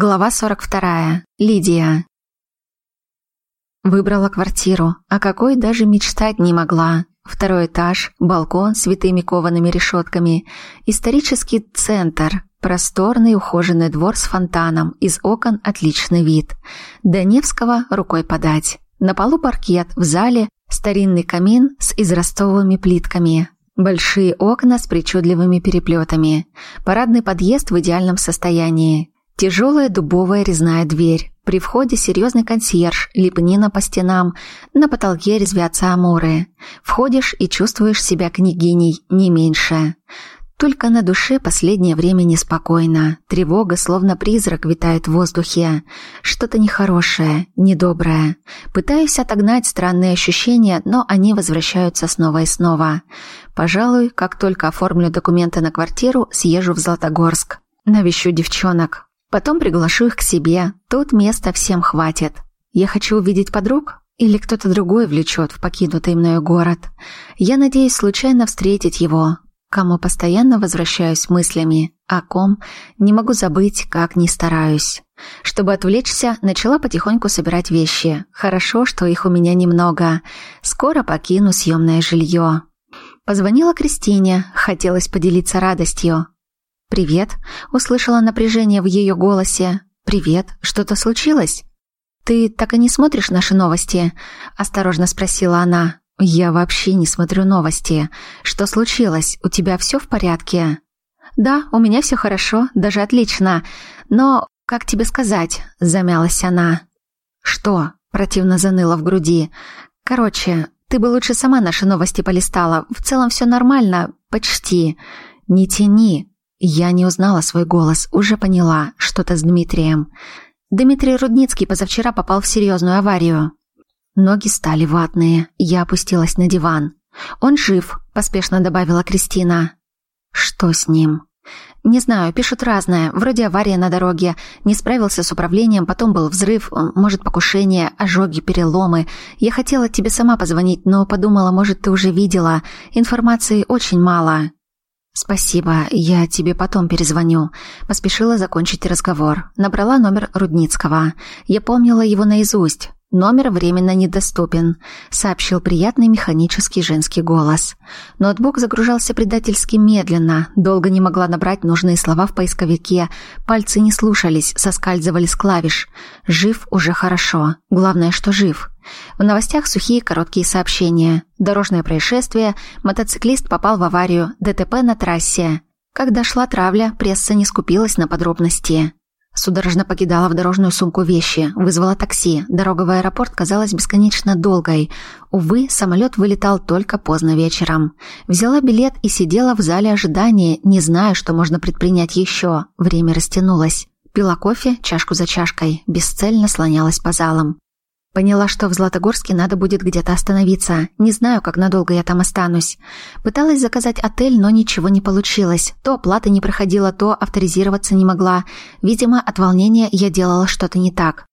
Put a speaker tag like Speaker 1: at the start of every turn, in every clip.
Speaker 1: Глава 42. Лидия. Выбрала квартиру, о какой даже мечтать не могла. Второй этаж, балкон с витыми коваными решетками, исторический центр, просторный ухоженный двор с фонтаном, из окон отличный вид. До Невского рукой подать. На полу паркет, в зале старинный камин с израстовыми плитками. Большие окна с причудливыми переплетами. Парадный подъезд в идеальном состоянии. Тяжелая дубовая резная дверь. При входе серьезный консьерж, лепнина по стенам, на потолке резвятся амуры. Входишь и чувствуешь себя княгиней, не меньше. Только на душе последнее время неспокойно. Тревога, словно призрак, витает в воздухе. Что-то нехорошее, недоброе. Пытаюсь отогнать странные ощущения, но они возвращаются снова и снова. Пожалуй, как только оформлю документы на квартиру, съезжу в Златогорск. Навещу девчонок. Потом приглашу их к себе. Тут места всем хватит. Я хочу увидеть подруг? Или кто-то другой влечет в покинутый мною город? Я надеюсь случайно встретить его. Кому постоянно возвращаюсь мыслями. О ком не могу забыть, как не стараюсь. Чтобы отвлечься, начала потихоньку собирать вещи. Хорошо, что их у меня немного. Скоро покину съемное жилье. Позвонила Кристине, хотелось поделиться радостью. «Привет», — услышала напряжение в ее голосе. «Привет, что-то случилось?» «Ты так и не смотришь наши новости?» — осторожно спросила она. «Я вообще не смотрю новости. Что случилось? У тебя все в порядке?» «Да, у меня все хорошо, даже отлично. Но, как тебе сказать?» — замялась она. «Что?» — противно заныло в груди. «Короче, ты бы лучше сама наши новости полистала. В целом все нормально, почти. Не тяни, я не узнала свой голос, уже поняла, что-то с Дмитрием. Дмитрий Рудницкий позавчера попал в серьезную аварию. Ноги стали ватные, я опустилась на диван. «Он жив», — поспешно добавила Кристина. «Что с ним?» «Не знаю, пишут разное. Вроде авария на дороге, не справился с управлением, потом был взрыв, может, покушение, ожоги, переломы. Я хотела тебе сама позвонить, но подумала, может, ты уже видела. Информации очень мало». «Спасибо, я тебе потом перезвоню». Поспешила закончить разговор. Набрала номер Рудницкого. Я помнила его наизусть. «Номер временно недоступен», — сообщил приятный механический женский голос. Ноутбук загружался предательски медленно, долго не могла набрать нужные слова в поисковике, пальцы не слушались, соскальзывали с клавиш. «Жив уже хорошо. Главное, что жив». В новостях сухие короткие сообщения. Дорожное происшествие, мотоциклист попал в аварию, ДТП на трассе. Когда шла травля, пресса не скупилась на подробности. Судорожно покидала в дорожную сумку вещи, вызвала такси. Дорога в аэропорт казалась бесконечно долгой. Увы, самолет вылетал только поздно вечером. Взяла билет и сидела в зале ожидания, не зная, что можно предпринять еще. Время растянулось. Пила кофе, чашку за чашкой, бесцельно слонялась по залам. Поняла, что в Златогорске надо будет где-то остановиться. Не знаю, как надолго я там останусь. Пыталась заказать отель, но ничего не получилось. То оплата не проходила, то авторизироваться не могла. Видимо, от волнения я делала что-то не так.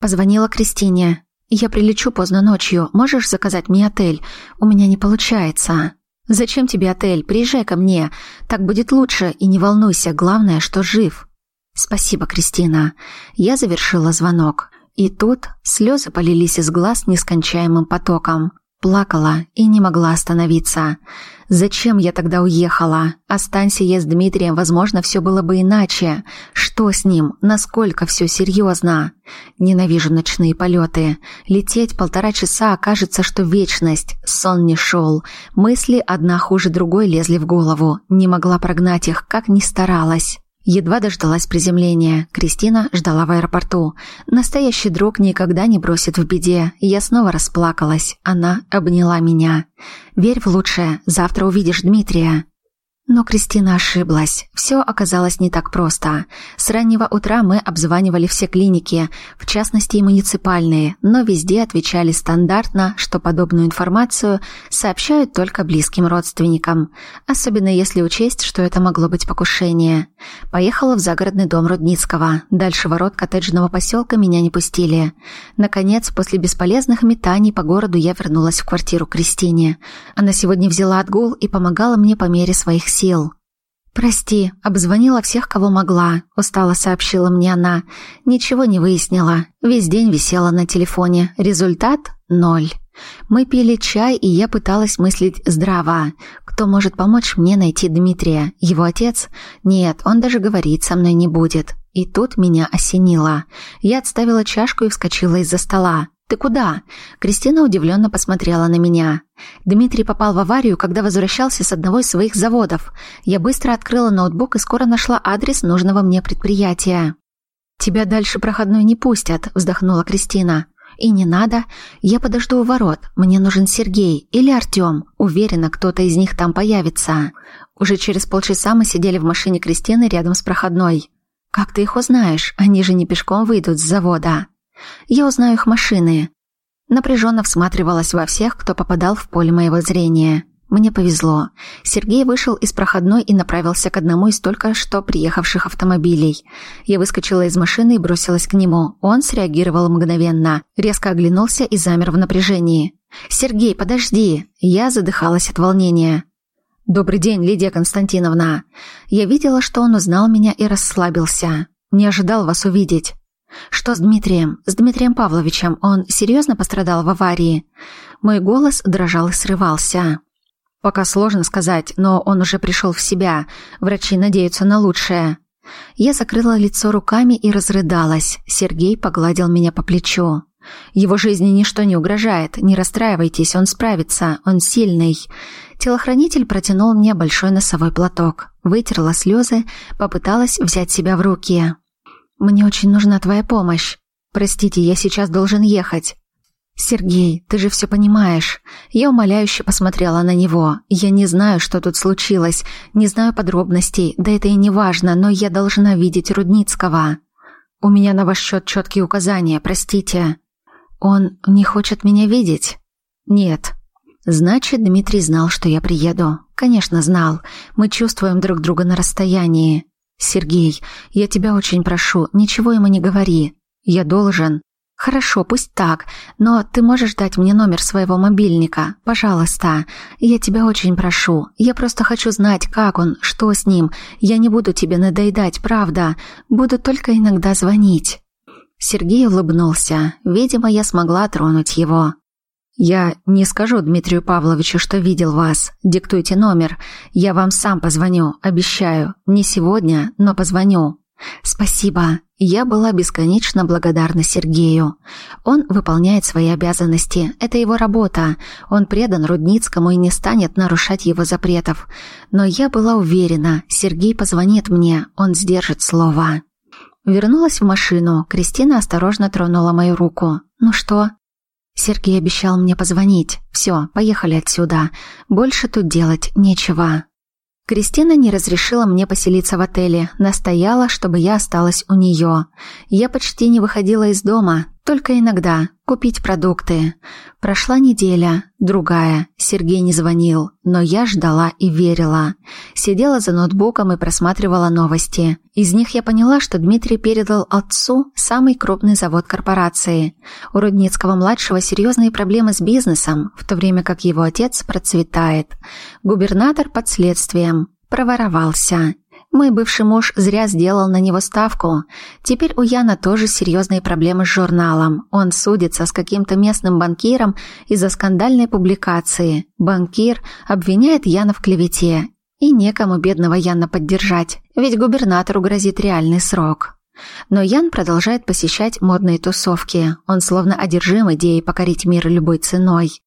Speaker 1: Позвонила Кристине. «Я прилечу поздно ночью. Можешь заказать мне отель? У меня не получается». «Зачем тебе отель? Приезжай ко мне. Так будет лучше, и не волнуйся. Главное, что жив». «Спасибо, Кристина». Я завершила звонок. И тут слезы полились из глаз нескончаемым потоком. Плакала и не могла остановиться. Зачем я тогда уехала? Останься я с Дмитрием, возможно, все было бы иначе. Что с ним? Насколько все серьезно? Ненавижу ночные полеты. Лететь полтора часа окажется, что вечность. Сон не шел. Мысли одна хуже другой лезли в голову. Не могла прогнать их, как ни старалась. Едва дождалась приземления. Кристина ждала в аэропорту. Настоящий друг никогда не бросит в беде. Я снова расплакалась. Она обняла меня. «Верь в лучшее. Завтра увидишь Дмитрия». Но Кристина ошиблась. Все оказалось не так просто. С раннего утра мы обзванивали все клиники, в частности и муниципальные, но везде отвечали стандартно, что подобную информацию сообщают только близким родственникам, особенно если учесть, что это могло быть покушение. Поехала в загородный дом Рудницкого. Дальше ворот коттеджного поселка меня не пустили. Наконец, после бесполезных метаний по городу я вернулась в квартиру Кристине. Она сегодня взяла отгул и помогала мне по мере своих сил сил. «Прости, обзвонила всех, кого могла», — устало сообщила мне она. «Ничего не выяснила. Весь день висела на телефоне. Результат — ноль». Мы пили чай, и я пыталась мыслить здраво. Кто может помочь мне найти Дмитрия? Его отец? Нет, он даже говорить со мной не будет. И тут меня осенило. Я отставила чашку и вскочила из-за стола. «Ты куда?» Кристина удивленно посмотрела на меня. Дмитрий попал в аварию, когда возвращался с одного из своих заводов. Я быстро открыла ноутбук и скоро нашла адрес нужного мне предприятия. «Тебя дальше проходной не пустят», — вздохнула Кристина. «И не надо. Я подожду у ворот. Мне нужен Сергей или Артем. Уверена, кто-то из них там появится». Уже через полчаса мы сидели в машине Кристины рядом с проходной. «Как ты их узнаешь? Они же не пешком выйдут с завода». Я узнаю их машины. Напряженно всматривалась во всех, кто попадал в поле моего зрения. Мне повезло. Сергей вышел из проходной и направился к одному из только что приехавших автомобилей. Я выскочила из машины и бросилась к нему. Он среагировал мгновенно, резко оглянулся и замер в напряжении. «Сергей, подожди!» Я задыхалась от волнения. «Добрый день, Лидия Константиновна!» Я видела, что он узнал меня и расслабился. «Не ожидал вас увидеть». «Что с Дмитрием? С Дмитрием Павловичем? Он серьезно пострадал в аварии?» Мой голос дрожал и срывался. «Пока сложно сказать, но он уже пришел в себя. Врачи надеются на лучшее». Я закрыла лицо руками и разрыдалась. Сергей погладил меня по плечу. «Его жизни ничто не угрожает. Не расстраивайтесь, он справится. Он сильный». Телохранитель протянул мне большой носовой платок. Вытерла слезы, попыталась взять себя в руки. Мне очень нужна твоя помощь. Простите, я сейчас должен ехать. Сергей, ты же все понимаешь. Я умоляюще посмотрела на него. Я не знаю, что тут случилось, не знаю подробностей, да это и не важно, но я должна видеть Рудницкого. У меня на ваш счет четкие указания, простите. Он не хочет меня видеть? Нет. Значит, Дмитрий знал, что я приеду. Конечно, знал. Мы чувствуем друг друга на расстоянии. «Сергей, я тебя очень прошу, ничего ему не говори. Я должен...» «Хорошо, пусть так, но ты можешь дать мне номер своего мобильника? Пожалуйста. Я тебя очень прошу. Я просто хочу знать, как он, что с ним. Я не буду тебе надоедать, правда. Буду только иногда звонить». Сергей улыбнулся. Видимо, я смогла тронуть его. «Я не скажу Дмитрию Павловичу, что видел вас. Диктуйте номер. Я вам сам позвоню, обещаю. Не сегодня, но позвоню». «Спасибо». Я была бесконечно благодарна Сергею. Он выполняет свои обязанности. Это его работа. Он предан Рудницкому и не станет нарушать его запретов. Но я была уверена, Сергей позвонит мне, он сдержит слово. Вернулась в машину. Кристина осторожно тронула мою руку. «Ну что?» Сергей обещал мне позвонить. Все, поехали отсюда. Больше тут делать нечего. Кристина не разрешила мне поселиться в отеле, настояла, чтобы я осталась у нее. Я почти не выходила из дома, только иногда, купить продукты. Прошла неделя, другая, Сергей не звонил, но я ждала и верила. Сидела за ноутбуком и просматривала новости. Из них я поняла, что Дмитрий передал отцу самый крупный завод корпорации. У Рудницкого-младшего серьезные проблемы с бизнесом, в то время как его отец процветает. Губернатор под следствием. Проворовался. Мой бывший муж зря сделал на него ставку. Теперь у Яна тоже серьезные проблемы с журналом. Он судится с каким-то местным банкиром из-за скандальной публикации. Банкир обвиняет Яна в клевете. И некому бедного Яна поддержать, ведь губернатору грозит реальный срок. Но Ян продолжает посещать модные тусовки. Он словно одержим идеей покорить мир любой ценой.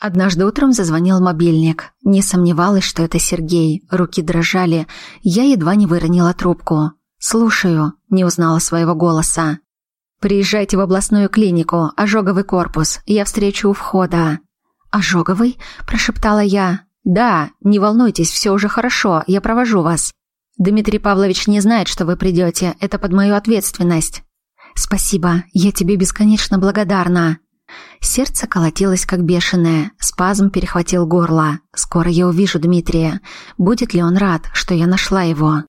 Speaker 1: Однажды утром зазвонил мобильник. Не сомневалась, что это Сергей. Руки дрожали. Я едва не выронила трубку. «Слушаю», — не узнала своего голоса. «Приезжайте в областную клинику, ожоговый корпус. Я встречу у входа». «Ожоговый?» – прошептала я. «Да, не волнуйтесь, все уже хорошо, я провожу вас. Дмитрий Павлович не знает, что вы придете, это под мою ответственность». «Спасибо, я тебе бесконечно благодарна». Сердце колотилось как бешеное, спазм перехватил горло. Скоро я увижу Дмитрия. Будет ли он рад, что я нашла его?